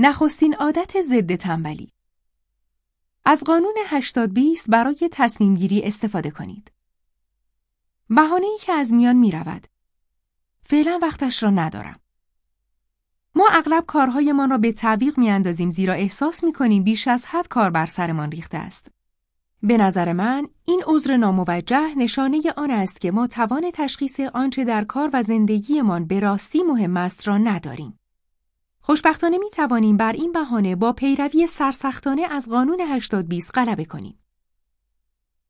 نخستین عادت ضد تنبلی از قانون 80 20 برای تصمیم گیری استفاده کنید. ای که از میان می رود. فعلا وقتش را ندارم. ما اغلب کارهایمان را به تعویق می اندازیم زیرا احساس می کنیم بیش از حد کار بر سرمان ریخته است. به نظر من این عذر ناموجه نشانه آن است که ما توان تشخیص آنچه در کار و زندگیمان به راستی مهم است را نداریم. خوشبختانه می توانیم بر این بهانه با پیروی سرسختانه از قانون 80 20 غلبه کنیم.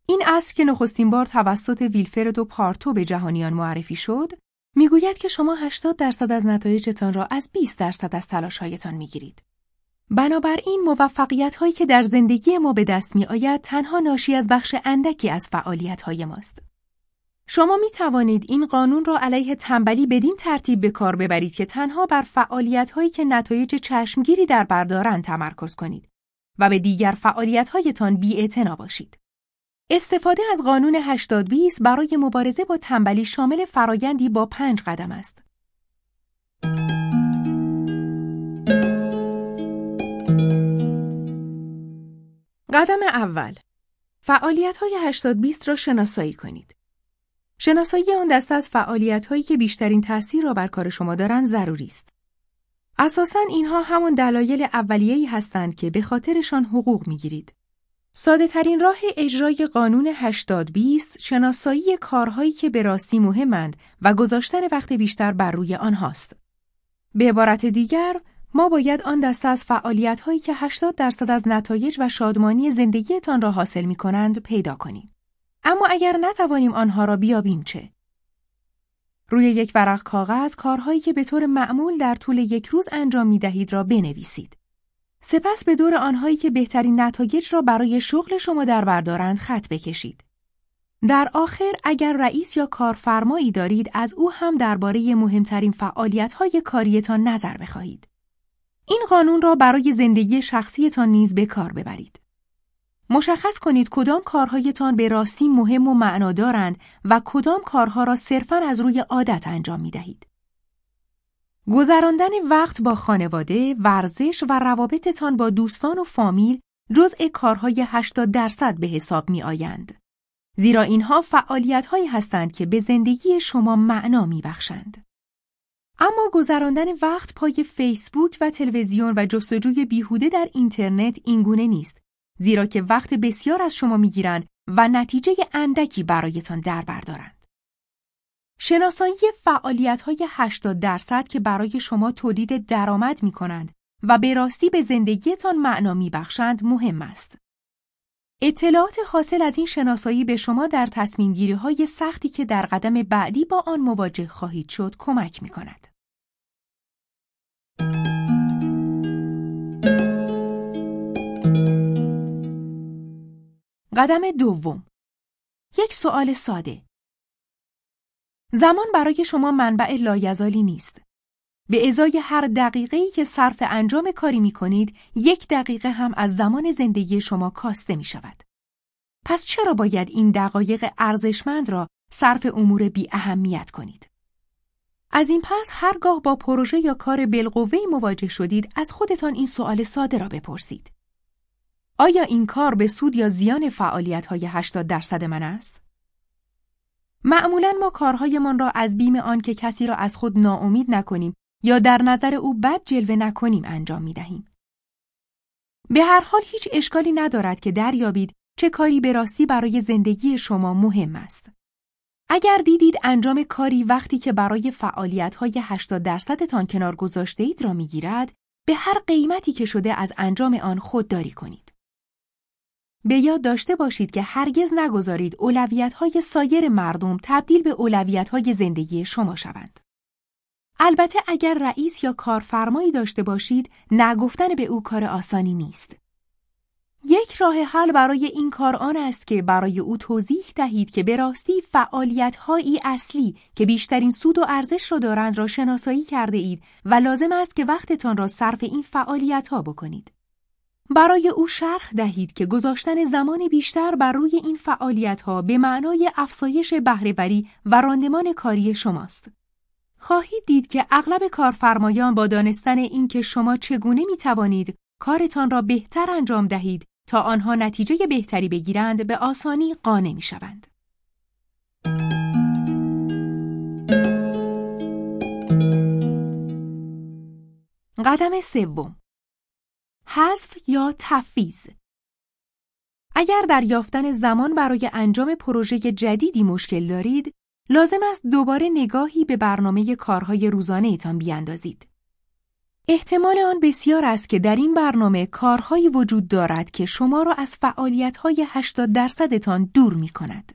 این اصل که نخستین بار توسط ویلفرد و پارتو به جهانیان معرفی شد، می‌گوید که شما 80 درصد از نتایجتان را از 20 درصد از تلاشهایتان می‌گیرید. بنابراین موفقیت هایی که در زندگی ما به دست می آید تنها ناشی از بخش اندکی از فعالیت های ماست. شما می توانید این قانون را علیه تنبلی بدین ترتیب به کار ببرید که تنها بر فعالیت هایی که نتایج چشمگیری در بردارند تمرکز کنید و به دیگر فعالیت هایتان بی باشید. استفاده از قانون 80 20 برای مبارزه با تنبلی شامل فرایندی با پنج قدم است. قدم اول فعالیت های 80 20 را شناسایی کنید. شناسایی آن دسته از فعالیت هایی که بیشترین تاثیر را بر کار شما دارند ضروری است. اساساً اینها همان دلایل اولیه‌ای هستند که به خاطرشان حقوق می‌گیرید. ساده ترین راه اجرای قانون 80 20 شناسایی کارهایی که به راستی مهمند و گذاشتن وقت بیشتر بر روی آنهاست. به عبارت دیگر، ما باید آن دسته از فعالیت هایی که 80 درصد از نتایج و شادمانی زندگیتان را حاصل می کنند پیدا کنیم. اما اگر نتوانیم آنها را بیابیم چه؟ روی یک ورق کاغذ کارهایی که به طور معمول در طول یک روز انجام می دهید را بنویسید. سپس به دور آنهایی که بهترین نتایج را برای شغل شما در بردارند خط بکشید. در آخر اگر رئیس یا کارفرمایی دارید از او هم درباره مهمترین فعالیت‌های کاریتان نظر بخواهید. این قانون را برای زندگی شخصیتان نیز به کار ببرید. مشخص کنید کدام کارهایتان به راستی مهم و معنادارند و کدام کارها را صرفاً از روی عادت انجام می دهید. گذراندن وقت با خانواده، ورزش و روابطتان با دوستان و فامیل جزء کارهای 80 درصد به حساب می آیند. زیرا اینها فعالیت هایی هستند که به زندگی شما معنا می بخشند. اما گذراندن وقت پای فیسبوک و تلویزیون و جستجوی بیهوده در اینترنت اینگونه نیست زیرا که وقت بسیار از شما می‌گیرند و نتیجه اندکی برایتان در بردارند. شناسایی فعالیت های 80 درصد که برای شما تولید درآمد می کنند و به راستی به زندگیتان معنا می بخشند مهم است. اطلاعات حاصل از این شناسایی به شما در تصمیم گیری های سختی که در قدم بعدی با آن مواجه خواهید شد کمک می کند. قدم دوم یک سوال ساده زمان برای شما منبع لایزالی نیست. به ازای هر دقیقه‌ای که صرف انجام کاری می کنید، یک دقیقه هم از زمان زندگی شما کاسته می شود. پس چرا باید این دقایق ارزشمند را صرف امور بی اهمیت کنید؟ از این پس هرگاه با پروژه یا کار بالقوه مواجه شدید از خودتان این سوال ساده را بپرسید. آیا این کار به سود یا زیان فعالیت های 80 درصد من است؟ معمولا ما کارهایمان را از بیم آن که کسی را از خود ناامید نکنیم یا در نظر او بد جلوه نکنیم انجام می دهیم. به هر حال هیچ اشکالی ندارد که دریابید چه کاری به راستی برای زندگی شما مهم است. اگر دیدید انجام کاری وقتی که برای فعالیت های 80 درصدتان کنار گذاشته اید را می‌گیرد به هر قیمتی که شده از انجام آن خودداری کنید. به یاد داشته باشید که هرگز نگذارید های سایر مردم تبدیل به های زندگی شما شوند. البته اگر رئیس یا کارفرمایی داشته باشید، نگفتن به او کار آسانی نیست. یک راه حل برای این کار آن است که برای او توضیح دهید که به راستی فعالیت‌هایی اصلی که بیشترین سود و ارزش را دارند را شناسایی کرده اید و لازم است که وقتتان را صرف این فعالیت‌ها بکنید. برای او شرح دهید که گذاشتن زمان بیشتر بر روی این فعالیت ها به معنای افزایش بهرهوری و راندمان کاری شماست. خواهید دید که اغلب کارفرمایان با دانستن اینکه شما چگونه می توانید کارتان را بهتر انجام دهید تا آنها نتیجه بهتری بگیرند به آسانی قانع می شوند. قدم سوم حذف یا تفیز اگر در یافتن زمان برای انجام پروژه جدیدی مشکل دارید، لازم است دوباره نگاهی به برنامه کارهای روزانه ایتان بیاندازید. احتمال آن بسیار است که در این برنامه کارهایی وجود دارد که شما را از فعالیت‌های 80 درصدتان دور می کند.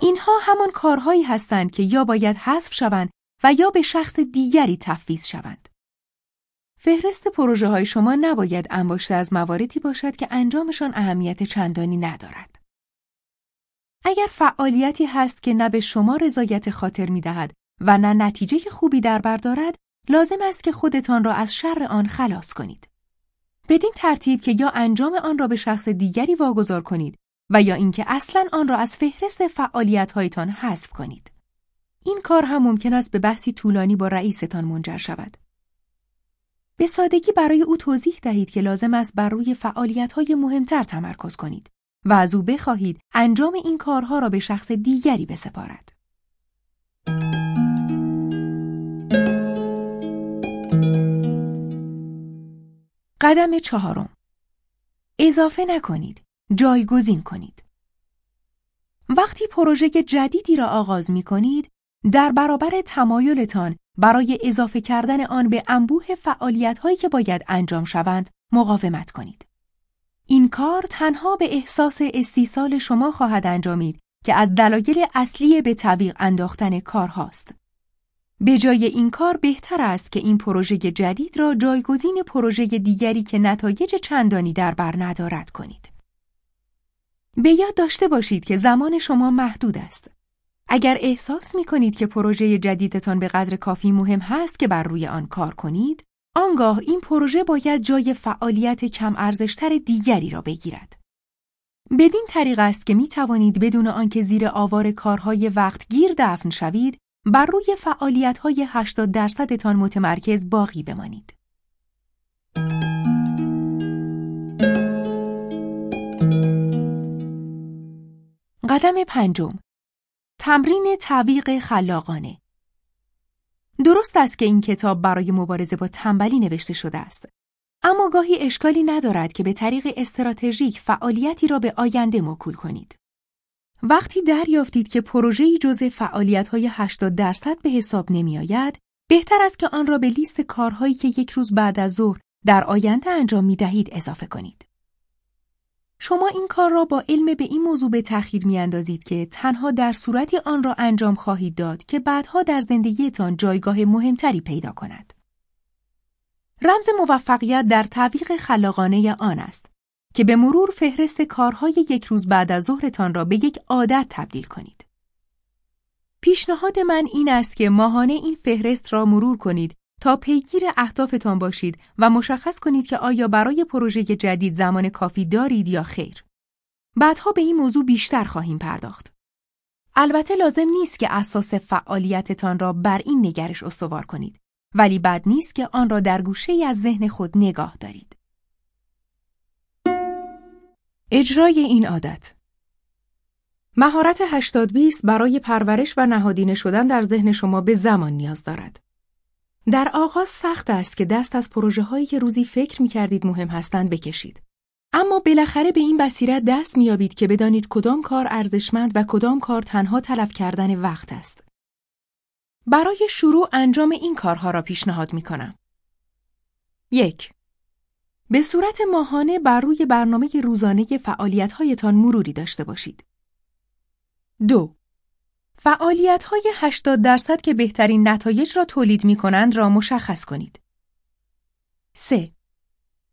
اینها همان کارهایی هستند که یا باید حذف شوند و یا به شخص دیگری تفویض شوند. فهرست پروژه های شما نباید انباشته از مواردی باشد که انجامشان اهمیت چندانی ندارد. اگر فعالیتی هست که نه به شما رضایت خاطر می دهد و نه نتیجه خوبی در بر دارد، لازم است که خودتان را از شر آن خلاص کنید. بدین ترتیب که یا انجام آن را به شخص دیگری واگذار کنید و یا اینکه اصلا آن را از فهرست فعالیت‌هایتان حذف کنید. این کار هم ممکن است به بحثی طولانی با رئیستان منجر شود. به سادگی برای او توضیح دهید که لازم است بر روی فعالیت‌های مهمتر تمرکز کنید و از او بخواهید انجام این کارها را به شخص دیگری بسپارد. قدم چهارم اضافه نکنید، جایگزین کنید. وقتی پروژه جدیدی را آغاز می کنید، در برابر تمایلتان برای اضافه کردن آن به انبوه فعالیت هایی که باید انجام شوند مقاومت کنید. این کار تنها به احساس استیصال شما خواهد انجامید که از دلایل اصلی به تعویق انداختن کار هاست. به جای این کار بهتر است که این پروژه جدید را جایگزین پروژه دیگری که نتایج چندانی در بر ندارد کنید. به یاد داشته باشید که زمان شما محدود است. اگر احساس می کنید که پروژه جدیدتان به قدر کافی مهم هست که بر روی آن کار کنید، آنگاه این پروژه باید جای فعالیت کم ارزشتر دیگری را بگیرد. بدین طریق است که می توانید بدون آنکه زیر آوار کارهای وقتگیر دفن شوید، بر روی فعالیت‌های 80 درصدتان متمرکز باقی بمانید. قدم پنجم تمرین تعویق خلاقانه. درست است که این کتاب برای مبارزه با تنبلی نوشته شده است. اما گاهی اشکالی ندارد که به طریق استراتژیک فعالیتی را به آینده موکول کنید. وقتی دریافتید که پروژه‌ای جزء فعالیت‌های 80 درصد به حساب نمی‌آید بهتر است که آن را به لیست کارهایی که یک روز بعد از ظهر در آینده انجام می دهید اضافه کنید. شما این کار را با علم به این موضوع به تأخیر میاندازید که تنها در صورتی آن را انجام خواهید داد که بعدها در زندگیتان جایگاه مهمتری پیدا کند. رمز موفقیت در تعویق خلاقانه آن است که به مرور فهرست کارهای یک روز بعد از ظهرتان را به یک عادت تبدیل کنید. پیشنهاد من این است که ماهانه این فهرست را مرور کنید تا پیگیر اهدافتان باشید و مشخص کنید که آیا برای پروژه جدید زمان کافی دارید یا خیر. بعدها به این موضوع بیشتر خواهیم پرداخت. البته لازم نیست که اساس فعالیتتان را بر این نگرش استوار کنید ولی بد نیست که آن را در گوشه از ذهن خود نگاه دارید. اجرای این عادت مهارت 80 20 برای پرورش و نهادینه شدن در ذهن شما به زمان نیاز دارد. در آغاز سخت است که دست از پروژه هایی که روزی فکر می کردید مهم هستند بکشید. اما بالاخره به این بصیرت دست میابید که بدانید کدام کار ارزشمند و کدام کار تنها تلف کردن وقت است. برای شروع انجام این کارها را پیشنهاد می کنم. یک به صورت ماهانه بر روی برنامه روزانه فعالیت‌هایتان مروری داشته باشید. دو فعالیت های 80 درصد که بهترین نتایج را تولید می کنند را مشخص کنید. 3.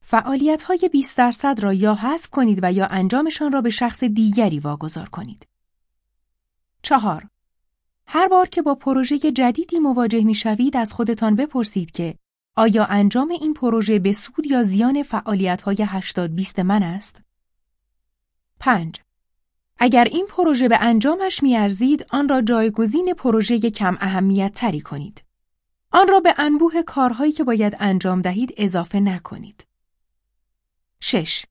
فعالیت های 20 درصد را یا حذف کنید و یا انجامشان را به شخص دیگری واگذار کنید. 4. هر بار که با پروژه جدیدی مواجه می شوید از خودتان بپرسید که آیا انجام این پروژه به سود یا زیان فعالیت های 80 20 من است؟ 5. اگر این پروژه به انجامش میارزید آن را جایگزین پروژه کم اهمیت تری کنید. آن را به انبوه کارهایی که باید انجام دهید اضافه نکنید. 6.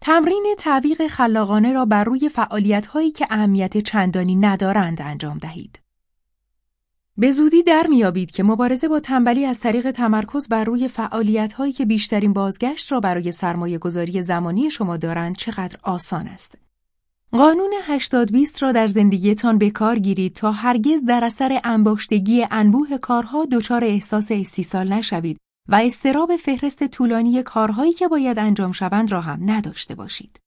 تمرین تعویق خلاقانه را بر روی فعالیت‌هایی که اهمیت چندانی ندارند انجام دهید. به زودی در میابید که مبارزه با تنبلی از طریق تمرکز بر روی فعالیت‌هایی که بیشترین بازگشت را برای سرمایه گذاری زمانی شما دارند چقدر آسان است. قانون 80 20 را در زندگیتان به کار گیرید تا هرگز در اثر انباشتگی انبوه کارها دچار احساس استیصال نشوید و استراب فهرست طولانی کارهایی که باید انجام شوند را هم نداشته باشید.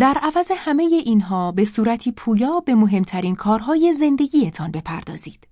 در عوض همه اینها به صورتی پویا به مهمترین کارهای زندگیتان بپردازید.